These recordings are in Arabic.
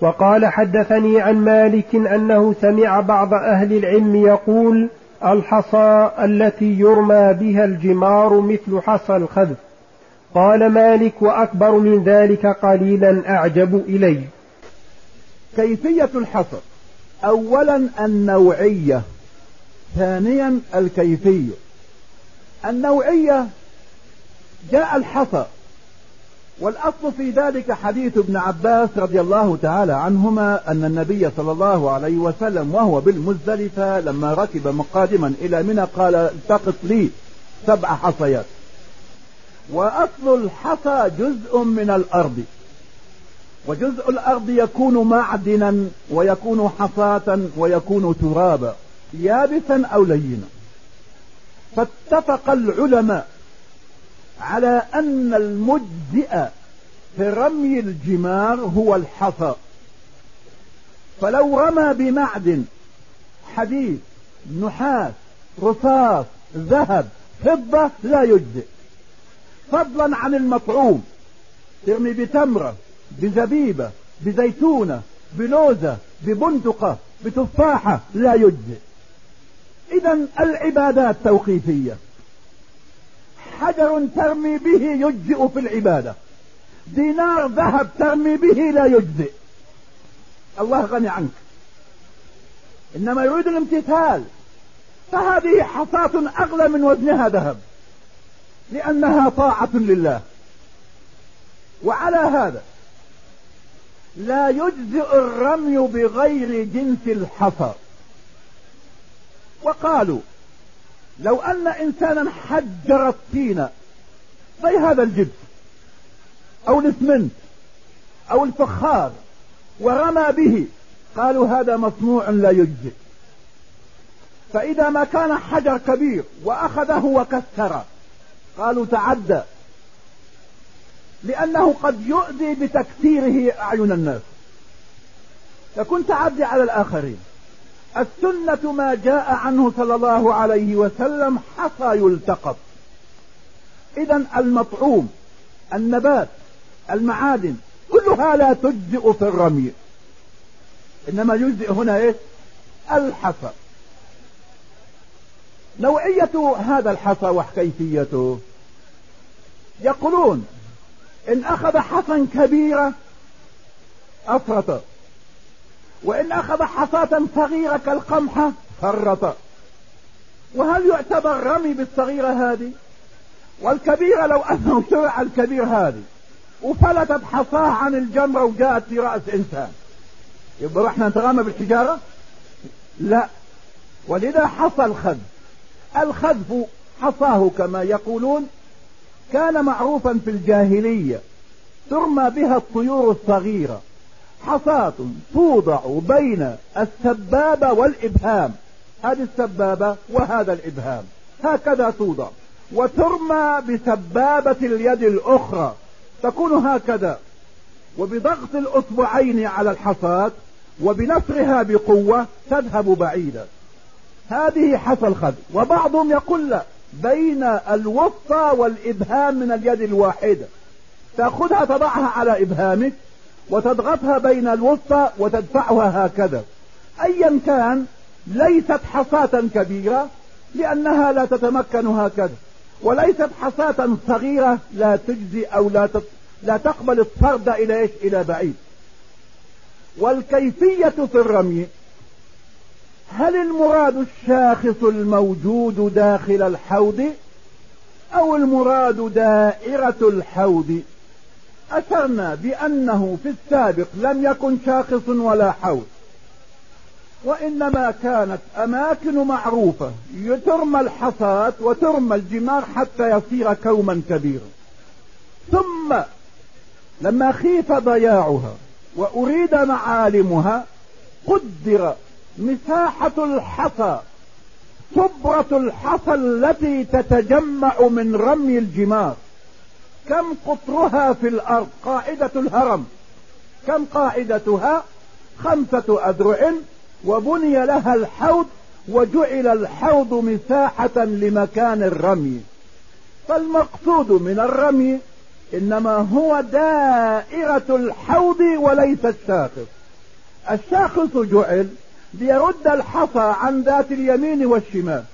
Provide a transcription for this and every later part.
وقال حدثني عن مالك أنه سمع بعض أهل العلم يقول الحصى التي يرمى بها الجمار مثل حصى الخذف قال مالك وأكبر من ذلك قليلا أعجب إلي. كيفية الحصر أولا النوعية ثانيا الكيفية. النوعية جاء الحصى والأصل في ذلك حديث ابن عباس رضي الله تعالى عنهما أن النبي صلى الله عليه وسلم وهو بالمزدلفة لما ركب مقادما إلى منى قال التقط لي سبع حصيات. وأصل الحصى جزء من الأرض. وجزء الأرض يكون معدنا ويكون حصاة ويكون ترابا يابسا أو لينا. فاتفق العلماء على أن المجزئ في رمي الجمار هو الحصى. فلو رمى بمعدن حديد نحاس رصاص ذهب فضة لا يجزئ. فضلا عن المطعوم ترمي بتمرة بزبيبة بزيتونة بلوزة ببندقة بتفاحة لا يجزئ. اذا العبادات توقيفية. حجر ترمي به يجزئ في العبادة. دينار ذهب ترمي به لا يجزئ. الله غني عنك. إنما يريد الامتثال. فهذه حصاة أغلى من وزنها ذهب. لأنها طاعة لله. وعلى هذا لا يجزئ الرمي بغير جنس الحصى. وقالوا لو أن إنسانا حجر الطين زي هذا الجبس أو الاسمنت أو الفخار ورمى به قالوا هذا مصنوع لا يجزئ. فإذا ما كان حجر كبير وأخذه وكسر قالوا تعدى لأنه قد يؤذي بتكسيره أعين الناس. يكون تعدي على الآخرين. السنة ما جاء عنه صلى الله عليه وسلم حصى يلتقط. اذا المطعوم النبات المعادن كلها لا تجزئ في الرمي. إنما يجزئ هنا إيش؟ الحصى. نوعية هذا الحصى وكيفيته يقولون إن أخذ حصى كبيرة أفرط. وإن أخذ حصاة صغيرة كالقمحة. فرط. وهل يعتبر رمي بالصغيرة هذه؟ والكبيرة لو أنه شرع الكبير هذه. وفلتت حصاة عن الجمرة وجاءت في رأس إنسان. يبقى رحنا نتغامى بالحجارة؟ لا. ولذا حصى الخذف الخذف حصاه كما يقولون كان معروفا في الجاهلية. ترمى بها الطيور الصغيرة. حصاة توضع بين السبابة والإبهام. هذه السبابة وهذا الإبهام. هكذا توضع. وترمى بسبابة اليد الأخرى. تكون هكذا. وبضغط الأصبعين على الحصاة وبنفرها بقوة تذهب بعيدا. هذه حصى الخد وبعضهم يقول لا. بين الوسطى والإبهام من اليد الواحدة. تأخذها تضعها على إبهامك. وتضغطها بين الوسطى وتدفعها هكذا. ايا كان ليست حصاة كبيرة لأنها لا تتمكن هكذا. وليست حصاة صغيرة لا تجزي أو لا لا تقبل الطرد إلى إيش؟ إلى بعيد. والكيفية في الرمي هل المراد الشاخص الموجود داخل الحوض أو المراد دائرة الحوض؟ أثرنا بأنه في السابق لم يكن شاخص ولا حوض. وإنما كانت أماكن معروفة ترمى الحصاة وترمى الجمار حتى يصير كوما كبيرا. ثم لما خيف ضياعها وأريد معالمها قدر مساحة الحصى صبرة الحصى التي تتجمع من رمي الجمار. كم قطرها في الأرض؟ قاعدة الهرم. كم قاعدتها؟ خمسة أذرع وبني لها الحوض وجعل الحوض مساحة لمكان الرمي. فالمقصود من الرمي إنما هو دائرة الحوض وليس الشاخص الشاخص جعل ليرد الحصى عن ذات اليمين والشمال.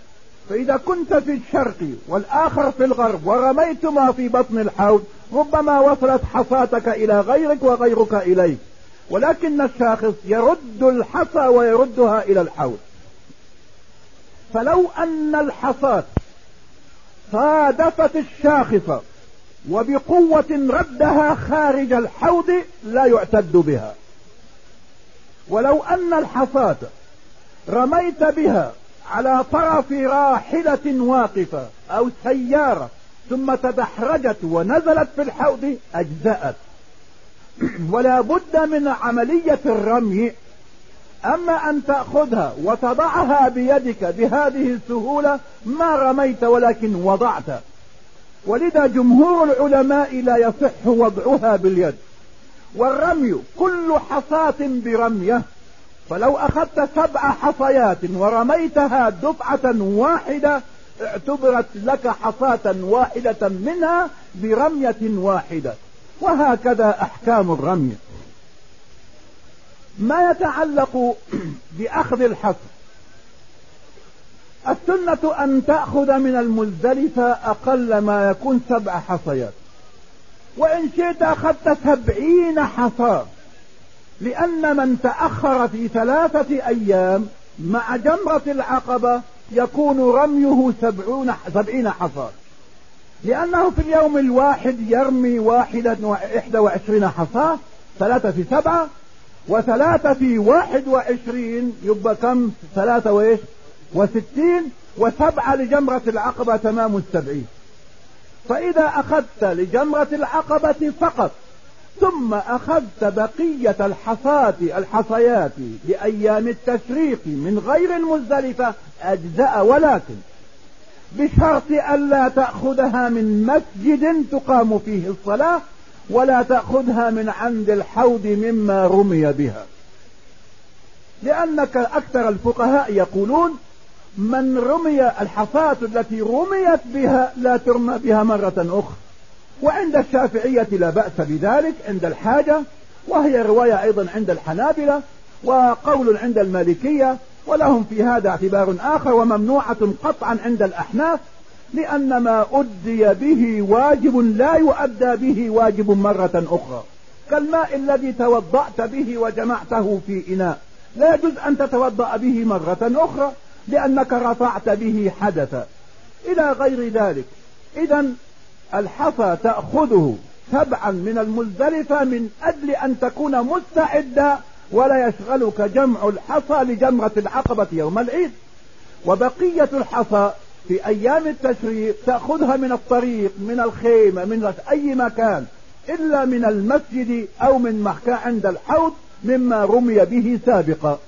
فإذا كنت في الشرق والآخر في الغرب ورميتما في بطن الحوض ربما وصلت حصاتك إلى غيرك وغيرك إليك. ولكن الشاخص يرد الحصى ويردها إلى الحوض. فلو أن الحصاة صادفت الشاخصة وبقوة ردها خارج الحوض لا يعتد بها. ولو أن الحصاة رميت بها على طرف راحلة واقفة أو سيارة ثم تدحرجت ونزلت في الحوض أجزأت. ولا بد من عملية الرمي. أما أن تأخذها وتضعها بيدك بهذه السهولة ما رميت ولكن وضعت. ولذا جمهور العلماء لا يصح وضعها باليد. والرمي كل حصاة برمية. فلو أخذت سبع حصيات ورميتها دفعة واحدة اعتبرت لك حصاة واحدة منها برمية واحدة. وهكذا أحكام الرمي. ما يتعلق بأخذ الحصر السنة أن تأخذ من المزدلفة أقل ما يكون سبع حصيات. وإن شئت أخذت سبعين حصى لأن من تأخر في ثلاثة أيام مع جمرة العقبة يكون رميه سبعون سبعين حصى لأنه في اليوم الواحد يرمي واحدة وإحدى وعشرين حصى ثلاثة في سبعة وثلاثة في واحد وعشرين يبقى كم؟ ثلاثة وإيش؟ وستين وسبعة لجمرة العقبة تمام السبعين. فإذا أخذت لجمرة العقبة فقط ثم أخذت بقية الحصات الحصيات لأيام التشريق من غير المزدلفة أجزاء ولكن بشرط ألا تأخذها من مسجد تقام فيه الصلاة ولا تأخذها من عند الحوض مما رمي بها. لأنك أكثر الفقهاء يقولون من رمي الحصاة التي رميت بها لا ترمى بها مرة أخرى. وعند الشافعية لا بأس بذلك عند الحاجة وهي رواية أيضا عند الحنابلة وقول عند المالكية ولهم في هذا اعتبار آخر وممنوعة قطعا عند الأحناف لأن ما أدي به واجب لا يؤدى به واجب مرة أخرى. كالماء الذي توضأت به وجمعته في إناء لا يجوز أن تتوضأ به مرة أخرى لأنك رفعت به حدثا. إلى غير ذلك إذا الحصى تأخذه سبعا من المزدلفة من أجل أن تكون مستعدا ولا يشغلك جمع الحصى لجمرة العقبة يوم العيد. وبقية الحصى في أيام التشريق تأخذها من الطريق من الخيمة من أي مكان إلا من المسجد أو من محكى عند الحوض مما رمي به سابقا.